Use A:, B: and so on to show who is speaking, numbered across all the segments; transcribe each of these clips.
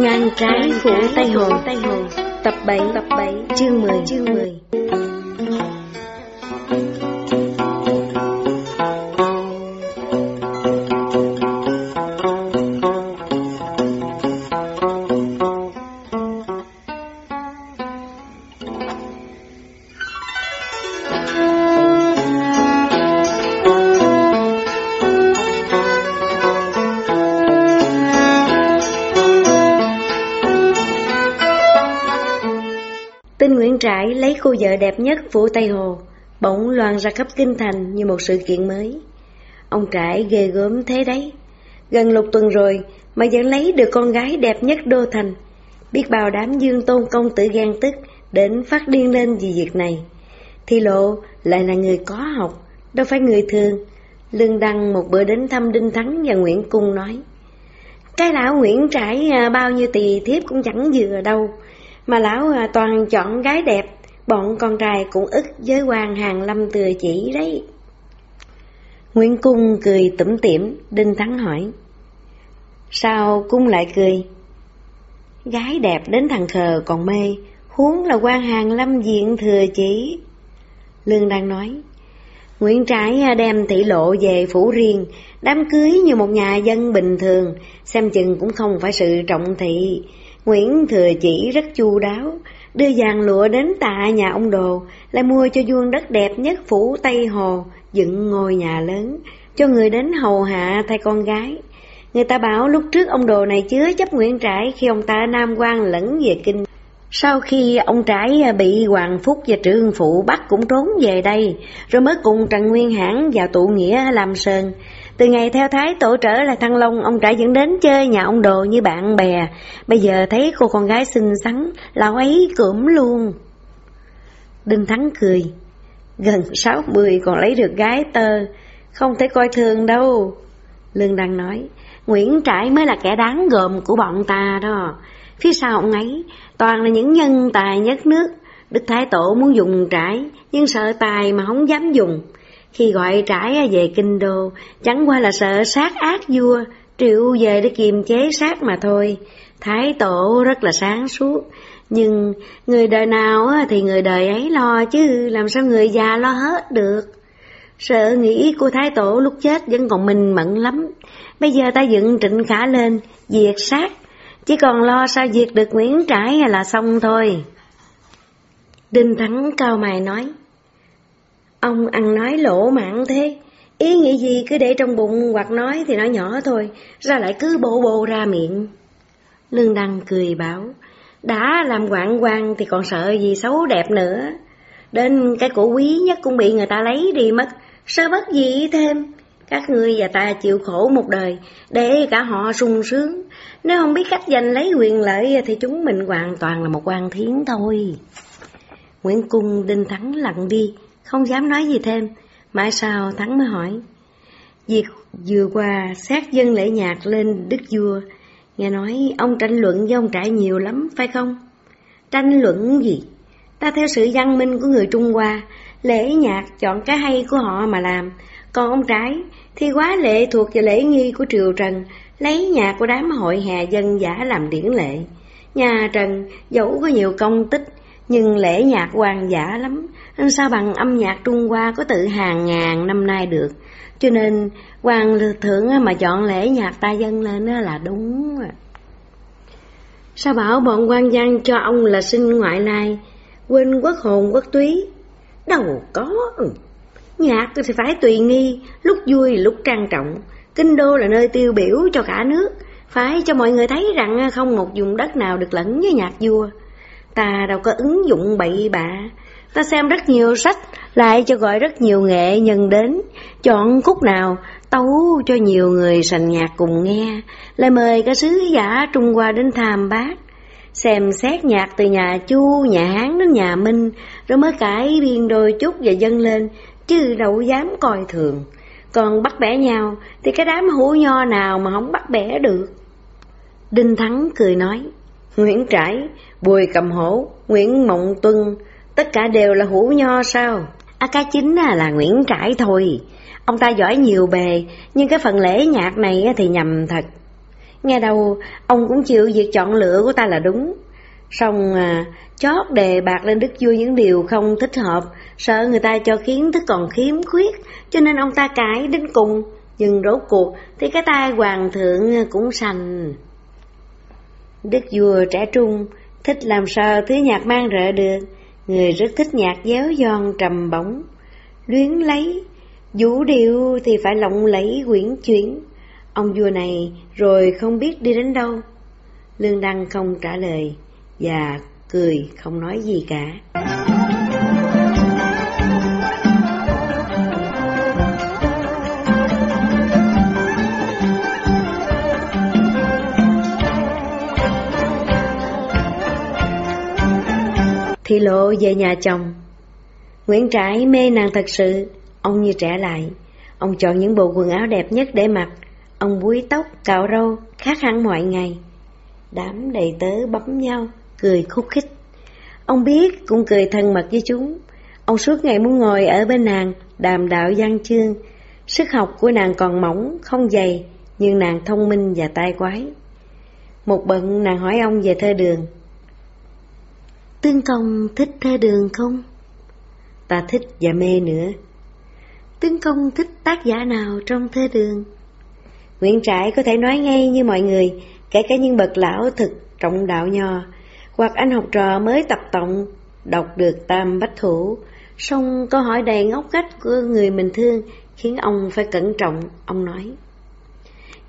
A: Ngang trái phủ Tây Hồ. Tây Hồ. Tập 7 Tập 7 Chương 10 Chương 10 vợ đẹp nhất phủ Tây Hồ, bỗng loan ra khắp kinh thành như một sự kiện mới. Ông Trãi ghê gớm thế đấy. Gần lục tuần rồi mà vẫn lấy được con gái đẹp nhất đô thành. Biết bao đám dương tôn công tử ghen tức đến phát điên lên vì việc này. Thi lộ lại là người có học, đâu phải người thường. Lương Đăng một bữa đến thăm Đinh Thắng và Nguyễn Cung nói. Cái lão Nguyễn Trãi à, bao nhiêu tỳ thiếp cũng chẳng vừa đâu mà lão à, toàn chọn gái đẹp, bọn con trai cũng ức với quan hàng lâm thừa chỉ đấy. Nguyễn Cung cười tủm tỉm, Đinh Thắng hỏi. Sao Cung lại cười? Gái đẹp đến thằng khờ còn mê, huống là quan hàng lâm diện thừa chỉ. Lương đang nói, Nguyễn Trãi đem thị lộ về phủ riêng, đám cưới như một nhà dân bình thường, xem chừng cũng không phải sự trọng thị, Nguyễn Thừa Chỉ rất chu đáo, đưa vàng lụa đến tạ nhà ông Đồ, lại mua cho vuông đất đẹp nhất phủ Tây Hồ, dựng ngôi nhà lớn, cho người đến hầu hạ thay con gái. Người ta bảo lúc trước ông Đồ này chứa chấp Nguyễn Trãi khi ông ta Nam quan lẫn về Kinh. Sau khi ông Trãi bị Hoàng Phúc và Trương Phụ bắt cũng trốn về đây, rồi mới cùng Trần Nguyên Hãn vào tụ nghĩa làm Sơn. Từ ngày theo Thái tổ trở lại Thăng Long, ông Trãi dẫn đến chơi nhà ông Đồ như bạn bè. Bây giờ thấy cô con gái xinh xắn, lão ấy cưỡm luôn. Đinh Thắng cười. Gần sáu mươi còn lấy được gái tơ, không thể coi thường đâu. Lương Đăng nói, Nguyễn Trãi mới là kẻ đáng gồm của bọn ta đó. Phía sau ông ấy, toàn là những nhân tài nhất nước. Đức Thái Tổ muốn dùng trãi, nhưng sợ tài mà không dám dùng. Khi gọi trải về kinh đô, chẳng qua là sợ sát ác vua, triệu về để kiềm chế sát mà thôi. Thái tổ rất là sáng suốt, nhưng người đời nào thì người đời ấy lo chứ làm sao người già lo hết được. Sợ nghĩ của Thái tổ lúc chết vẫn còn mình mẫn lắm. Bây giờ ta dựng trịnh khả lên, diệt sát, chỉ còn lo sao diệt được Nguyễn Trãi là xong thôi. Đinh Thắng cao mày nói, Ông ăn nói lỗ mạn thế, ý nghĩ gì cứ để trong bụng hoặc nói thì nói nhỏ thôi, ra lại cứ bộ bộ ra miệng. Lương Đăng cười bảo, đã làm quạng quan thì còn sợ gì xấu đẹp nữa. Đến cái cổ quý nhất cũng bị người ta lấy đi mất, sao bất gì thêm. Các ngươi và ta chịu khổ một đời, để cả họ sung sướng. Nếu không biết cách giành lấy quyền lợi thì chúng mình hoàn toàn là một quan thiến thôi. Nguyễn Cung Đinh Thắng lặng đi, không dám nói gì thêm. Mãi sau Thắng mới hỏi. Việc vừa qua xét dân lễ nhạc lên đức vua, nghe nói ông tranh luận với ông trại nhiều lắm, phải không? Tranh luận gì? Ta theo sự văn minh của người Trung Hoa, lễ nhạc chọn cái hay của họ mà làm, còn ông trái thì quá lệ thuộc vào lễ nghi của triều Trần, lấy nhạc của đám hội hè dân giả làm điển lệ. Nhà Trần dẫu có nhiều công tích, nhưng lễ nhạc hoàng giả lắm, sao bằng âm nhạc Trung Hoa có tự hàng ngàn năm nay được. Cho nên hoàng thượng mà chọn lễ nhạc ta dân lên là đúng. Sao bảo bọn quan văn cho ông là sinh ngoại lai, quên quốc hồn quốc túy? Đâu có. Nhạc thì phải tùy nghi, lúc vui lúc trang trọng. Kinh đô là nơi tiêu biểu cho cả nước, phải cho mọi người thấy rằng không một vùng đất nào được lẫn với nhạc vua. Ta đâu có ứng dụng bậy bạ, ta xem rất nhiều sách, lại cho gọi rất nhiều nghệ nhân đến, chọn khúc nào, tấu cho nhiều người sành nhạc cùng nghe, lại mời cả sứ giả Trung Hoa đến tham bác. Xem xét nhạc từ nhà Chu, nhà Hán đến nhà Minh, rồi mới cải biên đôi chút và dâng lên, chứ đâu dám coi thường. Còn bắt bẻ nhau thì cái đám hũ nho nào mà không bắt bẻ được. Đinh Thắng cười nói, Nguyễn Trãi, Bùi Cầm Hổ, Nguyễn Mộng Tuân, tất cả đều là hủ nho sao? À cái chính là Nguyễn Trãi thôi. Ông ta giỏi nhiều bề, nhưng cái phần lễ nhạc này thì nhầm thật. Nghe đâu ông cũng chịu việc chọn lựa của ta là đúng. Xong à, chót đề bạc lên đức vua những điều không thích hợp, sợ người ta cho khiến thức còn khiếm khuyết, cho nên ông ta cãi đến cùng. Nhưng rốt cuộc thì cái tai hoàng thượng cũng sành. Đức vua trẻ trung, thích làm sao thứ nhạc mang rợ được, người rất thích nhạc déo giòn trầm bổng, luyến lấy, vũ điệu thì phải lộng lẫy quyển chuyển. Ông vua này rồi không biết đi đến đâu. Lương Đăng không trả lời và cười không nói gì cả. Thì lộ về nhà chồng. Nguyễn Trãi mê nàng thật sự. Ông như trẻ lại. Ông chọn những bộ quần áo đẹp nhất để mặc. Ông búi tóc, cạo râu Khác hẳn mọi ngày. Đám đầy tớ bấm nhau Cười khúc khích. Ông biết cũng cười thân mật với chúng. Ông suốt ngày muốn ngồi ở bên nàng Đàm đạo văn chương. Sức học của nàng còn mỏng, không dày Nhưng nàng thông minh và tai quái. Một bận nàng hỏi ông về thơ đường. Tương công thích thơ đường không? Ta thích và mê nữa. Tương công thích tác giả nào trong thơ đường? Nguyễn Trãi có thể nói ngay như mọi người, kể cả những bậc lão thực trọng đạo nho, hoặc anh học trò mới tập tọng, đọc được tam bách thủ, song câu hỏi đầy ngốc cách của người mình thương khiến ông phải cẩn trọng, ông nói.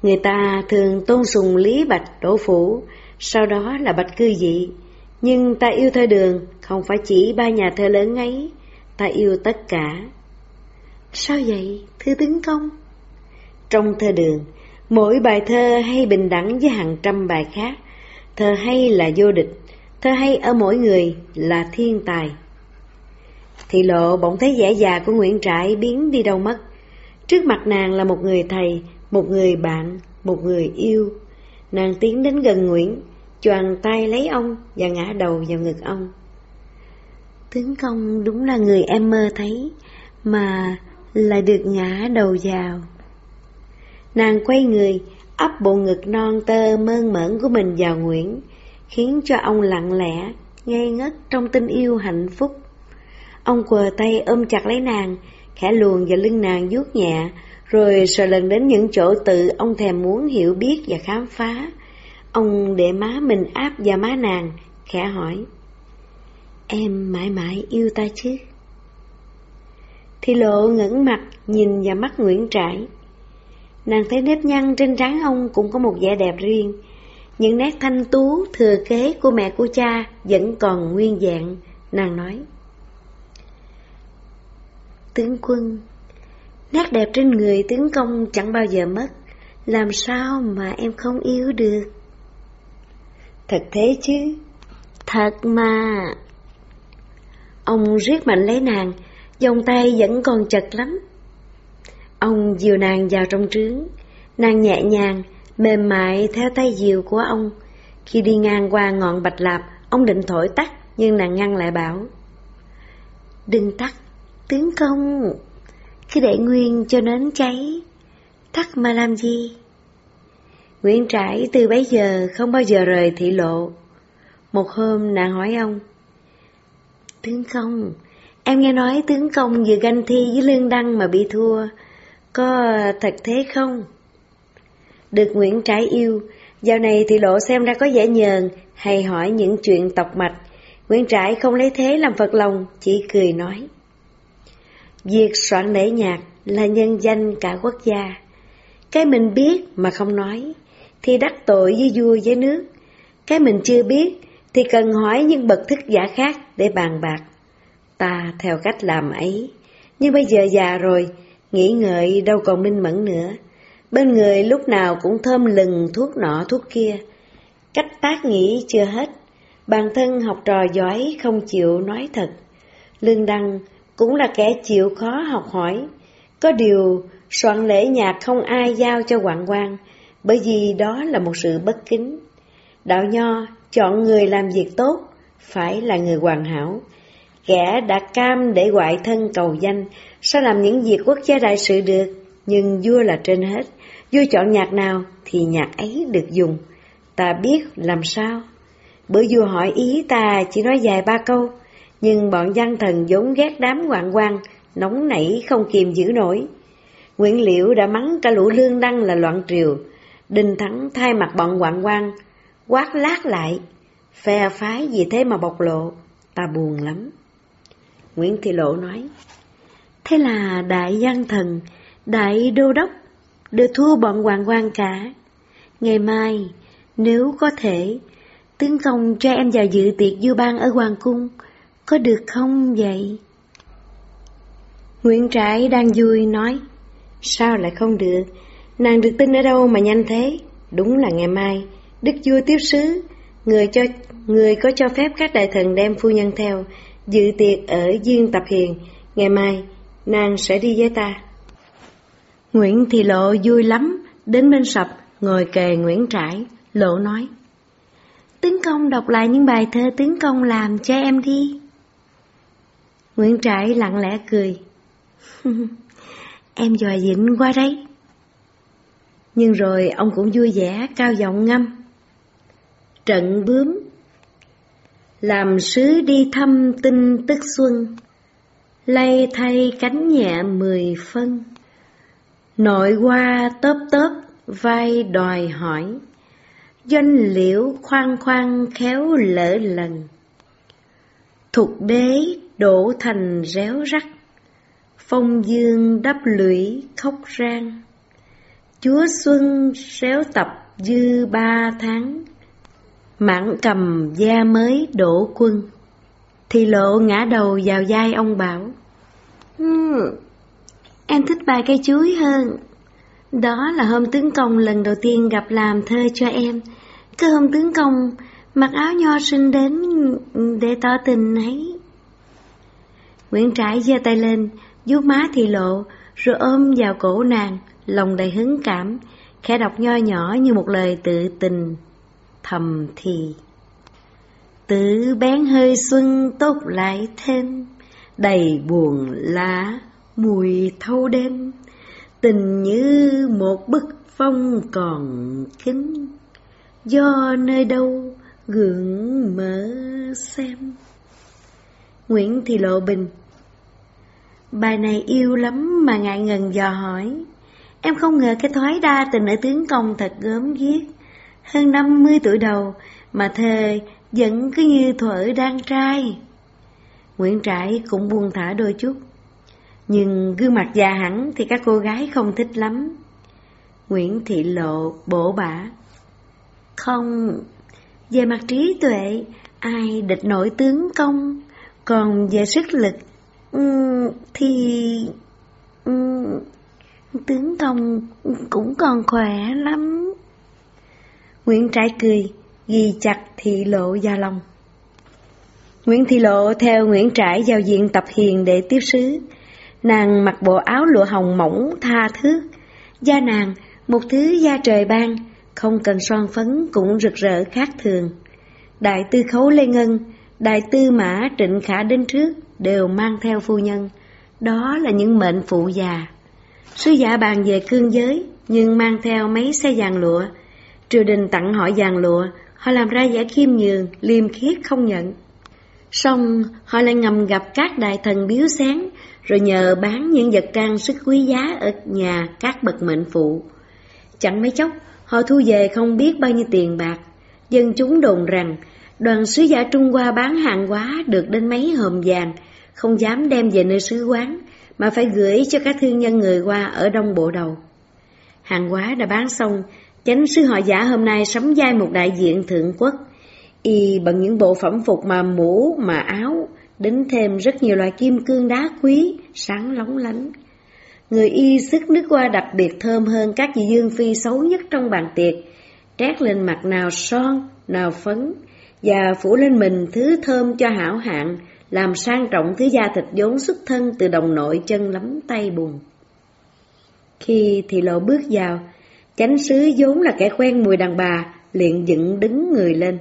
A: Người ta thường tôn sùng Lý Bạch Đỗ Phủ, sau đó là Bạch Cư Dị, nhưng ta yêu thơ đường không phải chỉ ba nhà thơ lớn ấy, ta yêu tất cả. Sao vậy, thưa tướng công? Trong thơ đường, mỗi bài thơ hay bình đẳng với hàng trăm bài khác, thơ hay là vô địch, thơ hay ở mỗi người là thiên tài. Thị lộ bỗng thấy vẻ già của Nguyễn Trãi biến đi đâu mất. Trước mặt nàng là một người thầy, một người bạn, một người yêu. Nàng tiến đến gần Nguyễn, choàng tay lấy ông và ngã đầu vào ngực ông. Tướng công đúng là người em mơ thấy, mà lại được ngã đầu vào. Nàng quay người, ấp bộ ngực non tơ mơn mởn của mình vào Nguyễn, khiến cho ông lặng lẽ, ngây ngất trong tình yêu hạnh phúc. Ông quờ tay ôm chặt lấy nàng, khẽ luồn vào lưng nàng vuốt nhẹ, rồi sờ lần đến những chỗ tự ông thèm muốn hiểu biết và khám phá, Ông để má mình áp vào má nàng, khẽ hỏi. Em mãi mãi yêu ta chứ? Thì lộ ngẩng mặt nhìn vào mắt Nguyễn Trãi. Nàng thấy nếp nhăn trên trán ông cũng có một vẻ đẹp riêng. Những nét thanh tú thừa kế của mẹ của cha vẫn còn nguyên dạng, nàng nói. Tướng quân, nét đẹp trên người tướng công chẳng bao giờ mất, làm sao mà em không yêu được? Thật thế chứ? Thật mà. Ông riết mạnh lấy nàng, vòng tay vẫn còn chật lắm. Ông dìu nàng vào trong trướng, nàng nhẹ nhàng, mềm mại theo tay dìu của ông. Khi đi ngang qua ngọn bạch lạp, ông định thổi tắt, nhưng nàng ngăn lại bảo. Đừng tắt, tướng công, cứ để nguyên cho nến cháy, tắt mà làm gì? Nguyễn Trãi từ bấy giờ không bao giờ rời thị lộ. Một hôm nàng hỏi ông, Tướng công, em nghe nói tướng công vừa ganh thi với Lương Đăng mà bị thua, có thật thế không? Được Nguyễn Trãi yêu, dạo này thị lộ xem ra có vẻ nhờn hay hỏi những chuyện tộc mạch. Nguyễn Trãi không lấy thế làm phật lòng, chỉ cười nói. Việc soạn lễ nhạc là nhân danh cả quốc gia. Cái mình biết mà không nói, thì đắc tội với vua với nước. Cái mình chưa biết thì cần hỏi những bậc thức giả khác để bàn bạc. Ta theo cách làm ấy, nhưng bây giờ già rồi, nghĩ ngợi đâu còn minh mẫn nữa. Bên người lúc nào cũng thơm lừng thuốc nọ thuốc kia. Cách tác nghĩ chưa hết, bản thân học trò giỏi không chịu nói thật. Lương Đăng cũng là kẻ chịu khó học hỏi. Có điều, soạn lễ nhạc không ai giao cho quảng quan, bởi vì đó là một sự bất kính. Đạo Nho chọn người làm việc tốt, phải là người hoàn hảo. Kẻ đã cam để ngoại thân cầu danh, sao làm những việc quốc gia đại sự được, nhưng vua là trên hết. vua chọn nhạc nào thì nhạc ấy được dùng. Ta biết làm sao. Bữa vua hỏi ý ta chỉ nói dài ba câu, nhưng bọn văn thần vốn ghét đám hoàng quan, nóng nảy không kiềm giữ nổi. Nguyễn Liễu đã mắng cả lũ lương đăng là loạn triều, Đinh Thắng thay mặt bọn hoàng quan, quát lát lại, phe phái gì thế mà bộc lộ, ta buồn lắm. Nguyễn Thị Lộ nói, thế là đại văn thần, đại đô đốc, đều thua bọn hoàng quan cả. Ngày mai, nếu có thể, tướng công cho em vào dự tiệc vua ban ở Hoàng Cung, có được không vậy? Nguyễn Trãi đang vui nói, sao lại không được, nàng được tin ở đâu mà nhanh thế? Đúng là ngày mai, đức vua tiếp sứ, người cho người có cho phép các đại thần đem phu nhân theo, dự tiệc ở Diên Tập Hiền, ngày mai nàng sẽ đi với ta. Nguyễn Thị Lộ vui lắm, đến bên sập, ngồi kề Nguyễn Trãi, Lộ nói. Tướng công đọc lại những bài thơ tướng công làm cho em đi. Nguyễn Trãi lặng lẽ cười. em dòi dịnh qua đấy. Nhưng rồi ông cũng vui vẻ, cao giọng ngâm. Trận bướm. Làm sứ đi thăm tinh tức xuân. Lay thay cánh nhẹ mười phân. Nội qua tớp tớp, vai đòi hỏi. Doanh liễu khoan khoan khéo lỡ lần. Thục đế đổ thành réo rắt. Phong dương đắp lũy khóc rang. Chúa Xuân xéo tập dư ba tháng Mãn cầm da mới đổ quân. Thì lộ ngã đầu vào vai ông bảo hmm, Em thích bài cây chuối hơn. Đó là hôm tướng công lần đầu tiên gặp làm thơ cho em. Cơ hôm tướng công mặc áo nho sinh đến để tỏ tình ấy. Nguyễn Trãi giơ tay lên, vuốt má thì lộ, rồi ôm vào cổ nàng, lòng đầy hứng cảm, khẽ đọc nho nhỏ như một lời tự tình, thầm thì. Tự bén hơi xuân tốt lại thêm, đầy buồn lá, mùi thâu đêm, tình như một bức phong còn kính, do nơi đâu gượng mở xem. Nguyễn Thị Lộ Bình Bài này yêu lắm mà ngại ngần dò hỏi. Em không ngờ cái thói đa tình ở tướng công thật gớm ghiếc. Hơn 50 tuổi đầu mà thề vẫn cứ như thuở đang trai. Nguyễn Trãi cũng buông thả đôi chút. Nhưng gương mặt già hẳn thì các cô gái không thích lắm. Nguyễn Thị Lộ bổ bả. Không, về mặt trí tuệ, ai địch nổi tướng công, còn về sức lực thì tướng công cũng còn khỏe lắm. Nguyễn Trãi cười, ghi chặt thị lộ gia lòng. Nguyễn Thị Lộ theo Nguyễn Trãi vào diện tập hiền để tiếp sứ. Nàng mặc bộ áo lụa hồng mỏng tha thước, da nàng một thứ da trời ban, không cần son phấn cũng rực rỡ khác thường. Đại tư khấu Lê Ngân, đại tư mã Trịnh Khả đến trước, đều mang theo phu nhân, đó là những mệnh phụ già. Sứ giả bàn về cương giới, nhưng mang theo mấy xe vàng lụa. Triều đình tặng họ vàng lụa, họ làm ra giả khiêm nhường, liêm khiết không nhận. Xong, họ lại ngầm gặp các đại thần biếu sáng, rồi nhờ bán những vật trang sức quý giá ở nhà các bậc mệnh phụ. Chẳng mấy chốc, họ thu về không biết bao nhiêu tiền bạc. Dân chúng đồn rằng, đoàn sứ giả Trung Hoa bán hàng hóa được đến mấy hòm vàng, không dám đem về nơi sứ quán, mà phải gửi cho các thương nhân người qua ở đông bộ đầu. Hàng hóa đã bán xong, chánh sứ họ giả hôm nay sắm vai một đại diện thượng quốc, y bằng những bộ phẩm phục mà mũ mà áo, đính thêm rất nhiều loại kim cương đá quý, sáng lóng lánh. Người y sức nước hoa đặc biệt thơm hơn các vị dương phi xấu nhất trong bàn tiệc, trét lên mặt nào son, nào phấn, và phủ lên mình thứ thơm cho hảo hạng, làm sang trọng thứ da thịt vốn xuất thân từ đồng nội chân lắm tay bùn. Khi thì lộ bước vào, chánh sứ vốn là kẻ quen mùi đàn bà, liền dựng đứng người lên.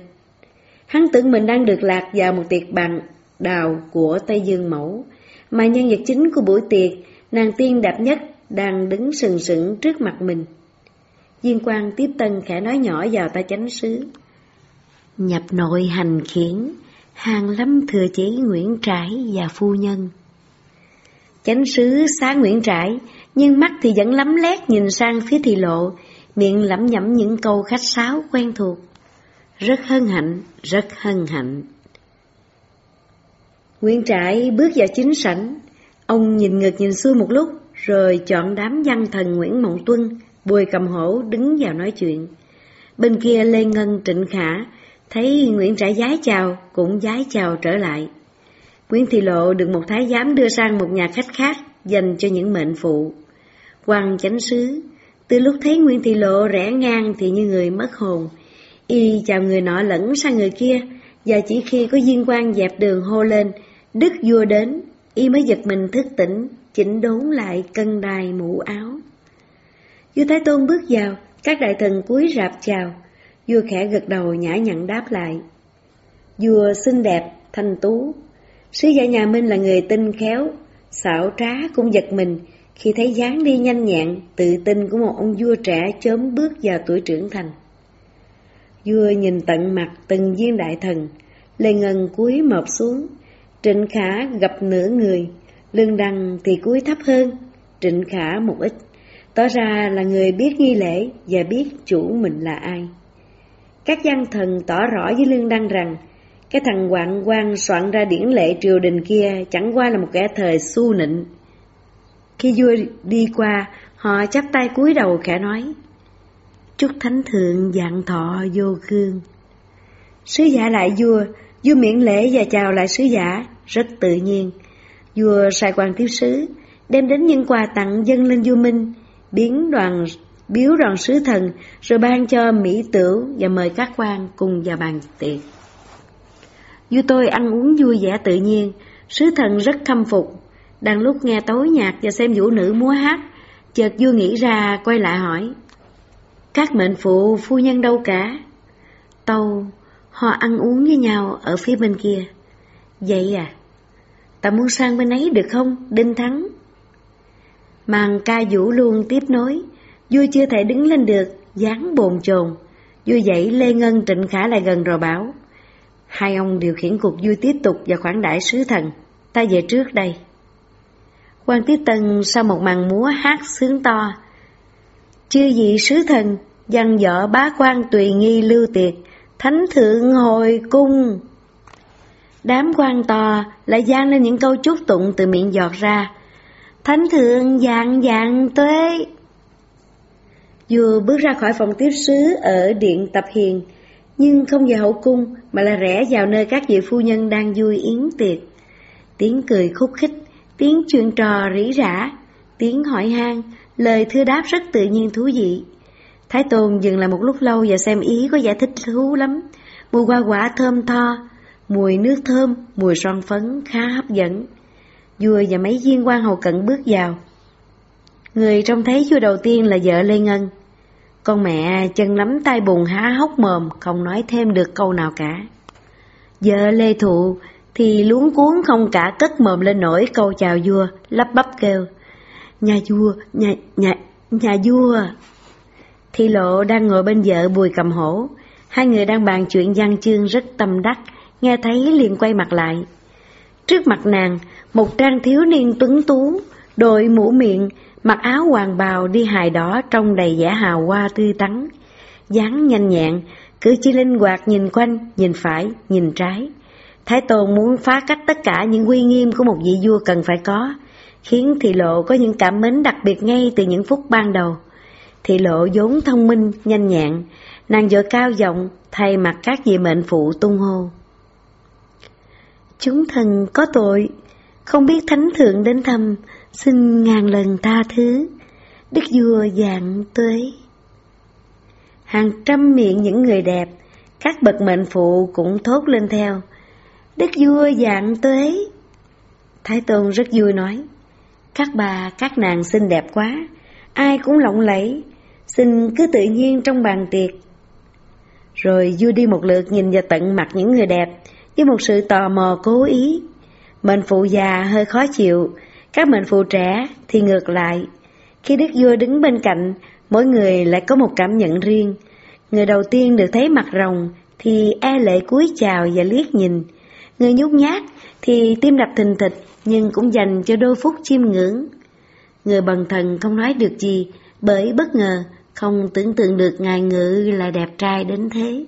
A: Hắn tưởng mình đang được lạc vào một tiệc bằng đào của Tây Dương Mẫu, mà nhân vật chính của buổi tiệc, nàng tiên đẹp nhất, đang đứng sừng sững trước mặt mình. Diên quan tiếp tân khẽ nói nhỏ vào tai chánh sứ. Nhập nội hành khiển, hàng lâm thừa chỉ Nguyễn Trãi và phu nhân. Chánh sứ xá Nguyễn Trãi, nhưng mắt thì vẫn lắm lét nhìn sang phía thị lộ, miệng lẩm nhẩm những câu khách sáo quen thuộc. Rất hân hạnh, rất hân hạnh. Nguyễn Trãi bước vào chính sảnh, ông nhìn ngược nhìn xuôi một lúc, rồi chọn đám văn thần Nguyễn Mộng Tuân, Bùi Cầm Hổ đứng vào nói chuyện. Bên kia Lê Ngân Trịnh Khả thấy Nguyễn Trãi giái chào, cũng giái chào trở lại. Nguyễn Thị Lộ được một thái giám đưa sang một nhà khách khác dành cho những mệnh phụ. Hoàng chánh sứ, từ lúc thấy Nguyễn Thị Lộ rẽ ngang thì như người mất hồn. Y chào người nọ lẫn sang người kia, và chỉ khi có viên quan dẹp đường hô lên, Đức vua đến, Y mới giật mình thức tỉnh, chỉnh đốn lại cân đài mũ áo. Vua Thái Tôn bước vào, các đại thần cúi rạp chào, vua khẽ gật đầu nhã nhặn đáp lại. Vua xinh đẹp, thanh tú, sứ giả nhà Minh là người tinh khéo, xảo trá cũng giật mình khi thấy dáng đi nhanh nhẹn, tự tin của một ông vua trẻ chớm bước vào tuổi trưởng thành. Vua nhìn tận mặt từng viên đại thần, Lê Ngân cúi mọp xuống, Trịnh Khả gặp nửa người, Lương Đăng thì cúi thấp hơn, Trịnh Khả một ít, tỏ ra là người biết nghi lễ và biết chủ mình là ai. Các văn thần tỏ rõ với Lương Đăng rằng, cái thằng hoạn quan soạn ra điển lệ triều đình kia chẳng qua là một kẻ thời su nịnh. Khi vua đi qua, họ chắp tay cúi đầu khẽ nói, Chúc Thánh Thượng dạng thọ vô khương. Sứ giả lại vua, vua miễn lễ và chào lại sứ giả, rất tự nhiên. Vua sai quan tiếp sứ, đem đến những quà tặng dân lên vua Minh, biến đoàn biếu đoàn sứ thần, rồi ban cho mỹ tửu và mời các quan cùng vào bàn tiệc. Vua tôi ăn uống vui vẻ tự nhiên, sứ thần rất khâm phục. Đang lúc nghe tối nhạc và xem vũ nữ múa hát, chợt vua nghĩ ra quay lại hỏi. Các mệnh phụ phu nhân đâu cả? Tâu, họ ăn uống với nhau ở phía bên kia. Vậy à? Ta muốn sang bên ấy được không, Đinh Thắng? Màn ca vũ luôn tiếp nối, vui chưa thể đứng lên được, dáng bồn chồn. vui dậy Lê Ngân Trịnh Khả lại gần rồi bảo, hai ông điều khiển cuộc vui tiếp tục và khoản đãi sứ thần, ta về trước đây. quan Tiết Tân sau một màn múa hát sướng to, chưa gì sứ thần, dân vợ bá quan tùy nghi lưu tiệc, thánh thượng hồi cung. Đám quan to lại gian lên những câu chúc tụng từ miệng giọt ra. Thánh thượng dạng dạng tuế. Vua bước ra khỏi phòng tiếp sứ ở điện tập hiền, nhưng không vào hậu cung mà là rẽ vào nơi các vị phu nhân đang vui yến tiệc. Tiếng cười khúc khích, tiếng chuyện trò rỉ rả, tiếng hỏi han, lời thưa đáp rất tự nhiên thú vị. Thái Tôn dừng lại một lúc lâu và xem ý có giải thích thú lắm. Mùi hoa quả thơm tho, mùi nước thơm, mùi son phấn khá hấp dẫn. Vua và mấy viên quan hầu cận bước vào. Người trông thấy vua đầu tiên là vợ Lê Ngân. Con mẹ chân lắm tay bùn há hốc mồm, không nói thêm được câu nào cả. Vợ Lê Thụ thì luống cuốn không cả cất mồm lên nổi câu chào vua, lắp bắp kêu. Nhà vua, nhà, nhà, nhà vua. Thi lộ đang ngồi bên vợ bùi cầm hổ, hai người đang bàn chuyện văn chương rất tâm đắc, nghe thấy liền quay mặt lại. Trước mặt nàng, một trang thiếu niên tuấn tú, đội mũ miệng, mặc áo hoàng bào đi hài đỏ trong đầy vẻ hào hoa tươi tắn, dáng nhanh nhẹn, cử chỉ linh hoạt nhìn quanh, nhìn phải, nhìn trái. Thái Tôn muốn phá cách tất cả những uy nghiêm của một vị vua cần phải có, khiến thị lộ có những cảm mến đặc biệt ngay từ những phút ban đầu. Thị lộ vốn thông minh, nhanh nhẹn, nàng vợ cao giọng thay mặt các vị mệnh phụ tung hô. Chúng thần có tội, không biết thánh thượng đến thăm, xin ngàn lần tha thứ, đức vua dạng tuế. Hàng trăm miệng những người đẹp, các bậc mệnh phụ cũng thốt lên theo, đức vua dạng tuế. Thái Tôn rất vui nói, các bà, các nàng xinh đẹp quá, ai cũng lộng lẫy, xin cứ tự nhiên trong bàn tiệc. Rồi vua đi một lượt nhìn vào tận mặt những người đẹp, với một sự tò mò cố ý. Mệnh phụ già hơi khó chịu, các mệnh phụ trẻ thì ngược lại. Khi đức vua đứng bên cạnh, Mỗi người lại có một cảm nhận riêng. Người đầu tiên được thấy mặt rồng thì e lệ cúi chào và liếc nhìn. Người nhút nhát thì tim đập thình thịch nhưng cũng dành cho đôi phút chiêm ngưỡng. Người bần thần không nói được gì bởi bất ngờ không tưởng tượng được ngài ngự là đẹp trai đến thế.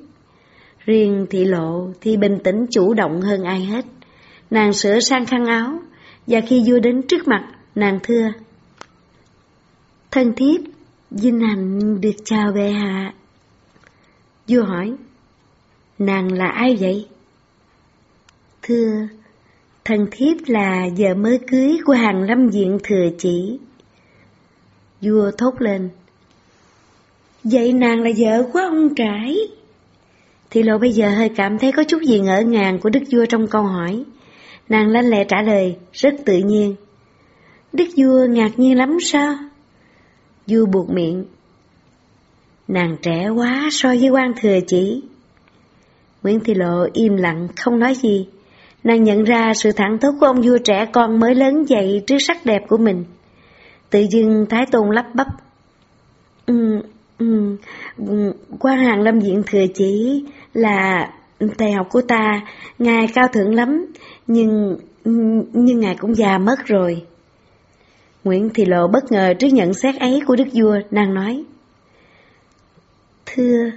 A: Riêng thị lộ thì bình tĩnh chủ động hơn ai hết. Nàng sửa sang khăn áo, và khi vua đến trước mặt, nàng thưa. Thân thiết vinh hạnh được chào bệ hạ. Vua hỏi, nàng là ai vậy? Thưa, thân thiếp là vợ mới cưới của hàng lâm diện thừa chỉ. Vua thốt lên, vậy nàng là vợ của ông trải. Thì lộ bây giờ hơi cảm thấy có chút gì ngỡ ngàng của đức vua trong câu hỏi. Nàng lanh lẹ trả lời, rất tự nhiên. Đức vua ngạc nhiên lắm sao? Vua buộc miệng. Nàng trẻ quá so với quan thừa chỉ. Nguyễn Thị Lộ im lặng, không nói gì. Nàng nhận ra sự thẳng thốt của ông vua trẻ con mới lớn dậy trước sắc đẹp của mình. Tự dưng Thái Tôn lắp bắp. Ừ, ừ, quan hàng lâm diện thừa chỉ là tài học của ta, ngài cao thượng lắm, nhưng nhưng ngài cũng già mất rồi. Nguyễn Thị Lộ bất ngờ trước nhận xét ấy của đức vua, nàng nói. Thưa,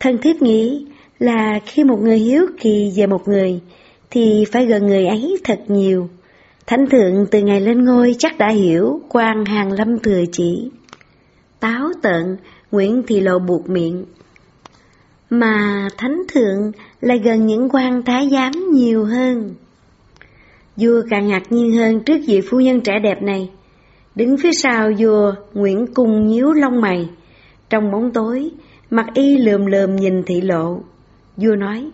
A: thân thiếp nghĩ là khi một người hiếu kỳ về một người, thì phải gần người ấy thật nhiều. Thánh thượng từ ngày lên ngôi chắc đã hiểu quan hàng lâm thừa chỉ. Táo tận, Nguyễn Thị Lộ buộc miệng. Mà thánh thượng lại gần những quan thái giám nhiều hơn. Vua càng ngạc nhiên hơn trước vị phu nhân trẻ đẹp này. Đứng phía sau vua, Nguyễn Cung nhíu lông mày. Trong bóng tối, mặt y lườm lườm nhìn thị lộ. Vua nói,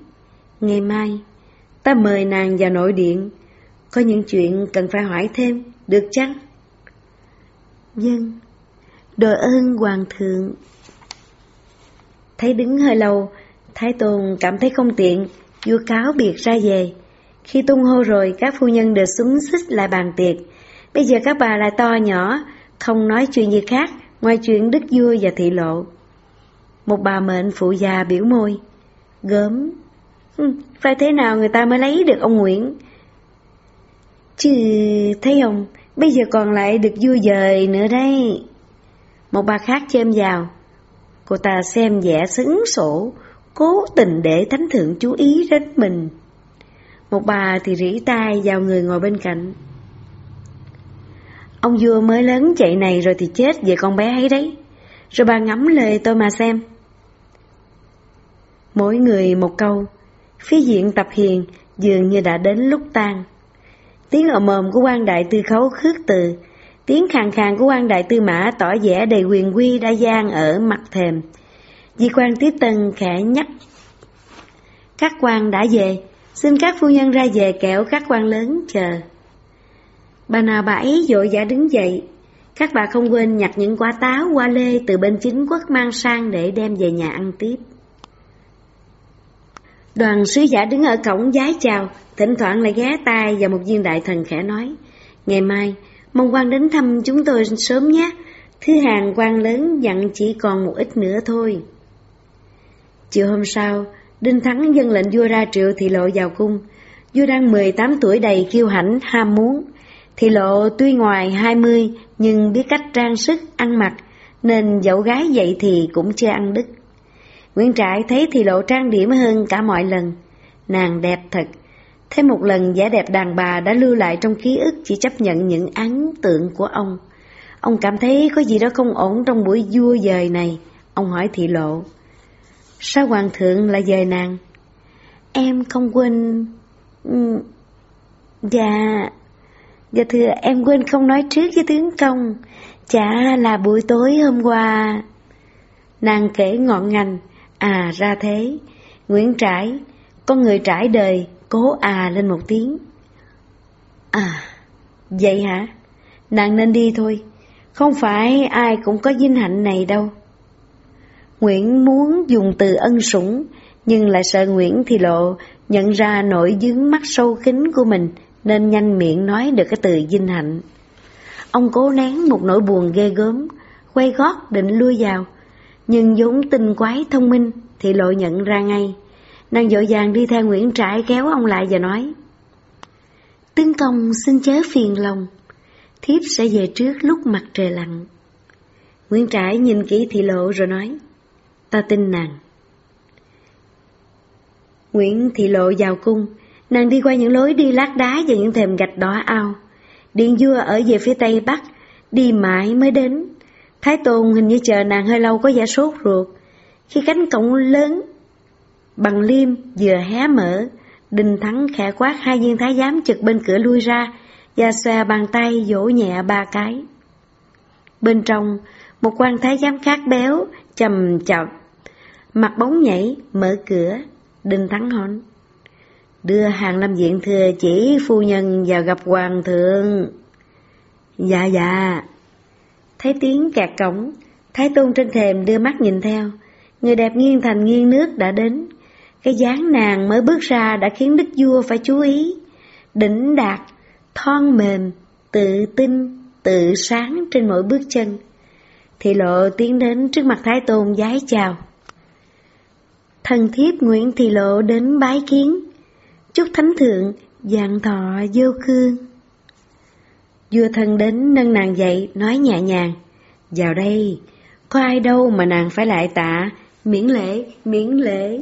A: ngày mai, ta mời nàng vào nội điện. Có những chuyện cần phải hỏi thêm, được chăng? Vâng, Dân, đội ơn hoàng thượng. Thấy đứng hơi lâu, Thái Tôn cảm thấy không tiện, vua cáo biệt ra về. Khi tung hô rồi, các phu nhân đều súng xích lại bàn tiệc. Bây giờ các bà lại to nhỏ, không nói chuyện gì khác, ngoài chuyện đức vua và thị lộ. Một bà mệnh phụ già biểu môi, gớm. Phải thế nào người ta mới lấy được ông Nguyễn? Chứ thấy không, bây giờ còn lại được vui dời nữa đây. Một bà khác chêm vào, cô ta xem vẻ xứng sổ, cố tình để thánh thượng chú ý đến mình. Một bà thì rỉ tai vào người ngồi bên cạnh. Ông vua mới lớn chạy này rồi thì chết về con bé ấy đấy. Rồi bà ngắm lời tôi mà xem. Mỗi người một câu, phía diện tập hiền dường như đã đến lúc tan. Tiếng ồm ồm của quan đại tư khấu khước từ, tiếng khàn khàn của quan đại tư mã tỏ vẻ đầy quyền quy đa gian ở mặt thềm. Di quan tiếp tân khẽ nhắc. Các quan đã về, xin các phu nhân ra về kẻo các quan lớn chờ. Bà nào bà ấy vội vã đứng dậy, các bà không quên nhặt những quả táo qua lê từ bên chính quốc mang sang để đem về nhà ăn tiếp. Đoàn sứ giả đứng ở cổng giái chào, thỉnh thoảng lại ghé tay và một viên đại thần khẽ nói, ngày mai, mong quan đến thăm chúng tôi sớm nhé, thứ hàng quan lớn dặn chỉ còn một ít nữa thôi. Chiều hôm sau, Đinh Thắng dân lệnh vua ra triệu thị lộ vào cung. Vua đang 18 tuổi đầy kiêu hãnh, ham muốn. Thị lộ tuy ngoài 20 nhưng biết cách trang sức, ăn mặc, nên dẫu gái dậy thì cũng chưa ăn đứt. Nguyễn Trãi thấy thị lộ trang điểm hơn cả mọi lần. Nàng đẹp thật. Thêm một lần vẻ đẹp đàn bà đã lưu lại trong ký ức chỉ chấp nhận những ấn tượng của ông. Ông cảm thấy có gì đó không ổn trong buổi vua dời này. Ông hỏi thị lộ. Sao hoàng thượng lại dời nàng? Em không quên... Ừ, dạ... Dạ thưa em quên không nói trước với tướng công. Chả là buổi tối hôm qua... Nàng kể ngọn ngành. À ra thế. Nguyễn Trãi, con người trải đời, cố à lên một tiếng. À, vậy hả? Nàng nên đi thôi. Không phải ai cũng có vinh hạnh này đâu. Nguyễn muốn dùng từ ân sủng, nhưng lại sợ Nguyễn thì lộ nhận ra nỗi dướng mắt sâu kín của mình, nên nhanh miệng nói được cái từ dinh hạnh. Ông cố nén một nỗi buồn ghê gớm, quay gót định lui vào. Nhưng vốn tinh quái thông minh thì lộ nhận ra ngay. Nàng dội vàng đi theo Nguyễn Trãi kéo ông lại và nói Tướng công xin chớ phiền lòng Thiếp sẽ về trước lúc mặt trời lặn Nguyễn Trãi nhìn kỹ thị lộ rồi nói Ta tin nàng. Nguyễn thị lộ vào cung, Nàng đi qua những lối đi lát đá và những thềm gạch đỏ ao. Điện vua ở về phía tây bắc, Đi mãi mới đến. Thái Tôn hình như chờ nàng hơi lâu có giả sốt ruột. Khi cánh cổng lớn Bằng liêm vừa hé mở, Đình Thắng khẽ quát hai viên thái giám trực bên cửa lui ra Và xòe bàn tay vỗ nhẹ ba cái. Bên trong một quan thái giám khác béo chầm chọc, Mặt bóng nhảy mở cửa đinh Thắng hòn Đưa hàng lâm diện thừa chỉ phu nhân vào gặp hoàng thượng. Dạ dạ. Thấy tiếng kẹt cổng Thái tôn trên thềm đưa mắt nhìn theo. Người đẹp nghiêng thành nghiêng nước đã đến. Cái dáng nàng mới bước ra đã khiến đức vua phải chú ý. Đỉnh đạt, thon mềm, tự tin, tự sáng trên mỗi bước chân. Thị lộ tiến đến trước mặt Thái Tôn giái chào Thần thiếp Nguyễn Thị lộ đến bái kiến Chúc Thánh Thượng dạng thọ vô khương Vua thân đến nâng nàng dậy, nói nhẹ nhàng, vào đây, có ai đâu mà nàng phải lại tạ, miễn lễ, miễn lễ.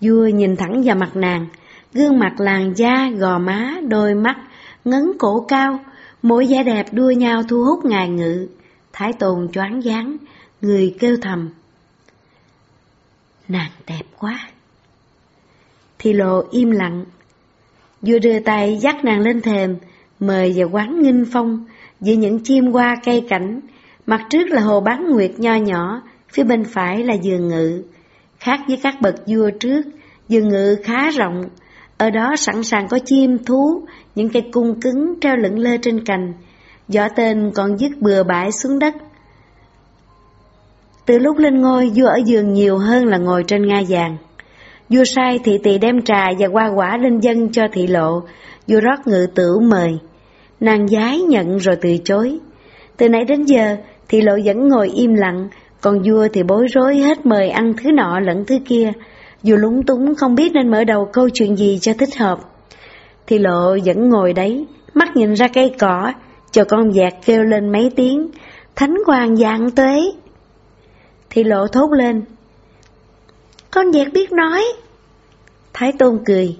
A: Vua nhìn thẳng vào mặt nàng, gương mặt làn da, gò má, đôi mắt, ngấn cổ cao, mỗi vẻ đẹp đua nhau thu hút ngài ngự. Thái tôn choáng váng, người kêu thầm. Nàng đẹp quá. Thì lộ im lặng. Vua đưa tay dắt nàng lên thềm, mời vào quán nghinh phong, giữa những chim hoa cây cảnh, mặt trước là hồ bán nguyệt nho nhỏ, phía bên phải là giường ngự. Khác với các bậc vua trước, giường ngự khá rộng, ở đó sẵn sàng có chim, thú, những cây cung cứng treo lững lơ trên cành, võ tên còn dứt bừa bãi xuống đất. Từ lúc lên ngôi, vua ở giường nhiều hơn là ngồi trên ngai vàng. Vua sai thị tỳ đem trà và hoa quả lên dân cho thị lộ, vua rót ngự tử mời. Nàng giái nhận rồi từ chối. Từ nãy đến giờ, thị lộ vẫn ngồi im lặng, còn vua thì bối rối hết mời ăn thứ nọ lẫn thứ kia. Vua lúng túng không biết nên mở đầu câu chuyện gì cho thích hợp. Thị lộ vẫn ngồi đấy, mắt nhìn ra cây cỏ, cho con dạc kêu lên mấy tiếng, thánh hoàng dạng tuế. Thì lộ thốt lên, con dạc biết nói. Thái tôn cười,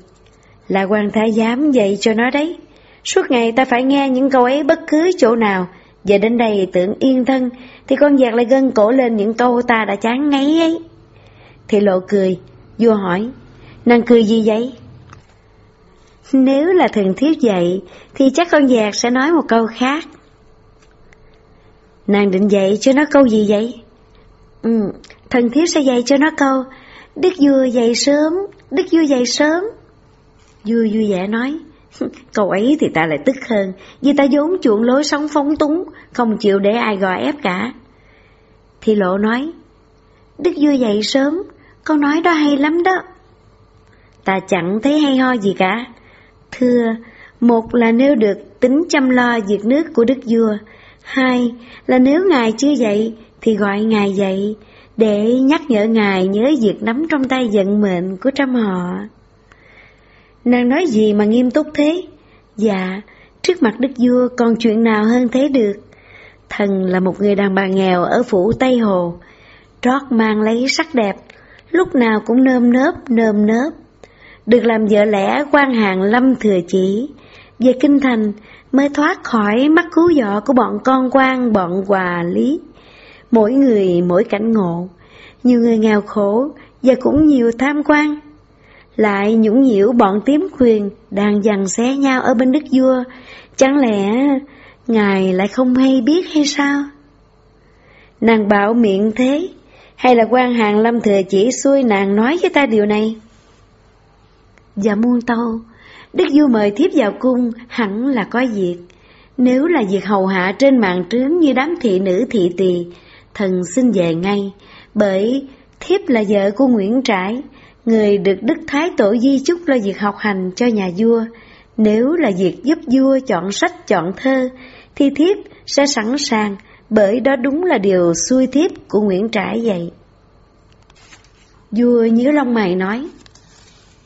A: là quan thái giám dạy cho nó đấy. Suốt ngày ta phải nghe những câu ấy bất cứ chỗ nào, giờ đến đây tưởng yên thân, thì con dạc lại gân cổ lên những câu ta đã chán ngấy ấy. Thì lộ cười, vua hỏi, nàng cười gì vậy? Nếu là thần thiếu dậy thì chắc con dạc sẽ nói một câu khác. Nàng định dạy cho nó câu gì vậy? Ừ, thần thiếu sẽ dạy cho nó câu, Đức vua dậy sớm, Đức vua dậy sớm. Vua vui vẻ nói, Câu ấy thì ta lại tức hơn, vì ta vốn chuộng lối sống phóng túng, không chịu để ai gò ép cả. Thì lộ nói, Đức vua dậy sớm, câu nói đó hay lắm đó. Ta chẳng thấy hay ho gì cả. Thưa, một là nếu được tính chăm lo việc nước của đức vua, hai là nếu ngài chưa dậy thì gọi ngài dậy, để nhắc nhở ngài nhớ việc nắm trong tay vận mệnh của trăm họ. Nàng nói gì mà nghiêm túc thế? Dạ, trước mặt đức vua còn chuyện nào hơn thế được? Thần là một người đàn bà nghèo ở phủ Tây Hồ, trót mang lấy sắc đẹp, lúc nào cũng nơm nớp nơm nớp. Được làm vợ lẽ quan hàng lâm thừa chỉ, về kinh thành mới thoát khỏi mắt cứu dọ của bọn con quan bọn hòa lý. Mỗi người mỗi cảnh ngộ, nhiều người nghèo khổ và cũng nhiều tham quan lại nhũng nhiễu bọn tiếm quyền đang giằng xé nhau ở bên đức vua, chẳng lẽ ngài lại không hay biết hay sao? Nàng bảo miệng thế, hay là quan hàng lâm thừa chỉ xuôi nàng nói với ta điều này? Và muôn tâu, đức vua mời thiếp vào cung hẳn là có việc. Nếu là việc hầu hạ trên mạng trướng như đám thị nữ thị tỳ, thần xin về ngay, bởi thiếp là vợ của Nguyễn Trãi, người được Đức Thái Tổ di chúc lo việc học hành cho nhà vua. Nếu là việc giúp vua chọn sách chọn thơ, thì thiếp sẽ sẵn sàng bởi đó đúng là điều xuôi thiếp của Nguyễn Trãi vậy. Vua nhíu lông mày nói,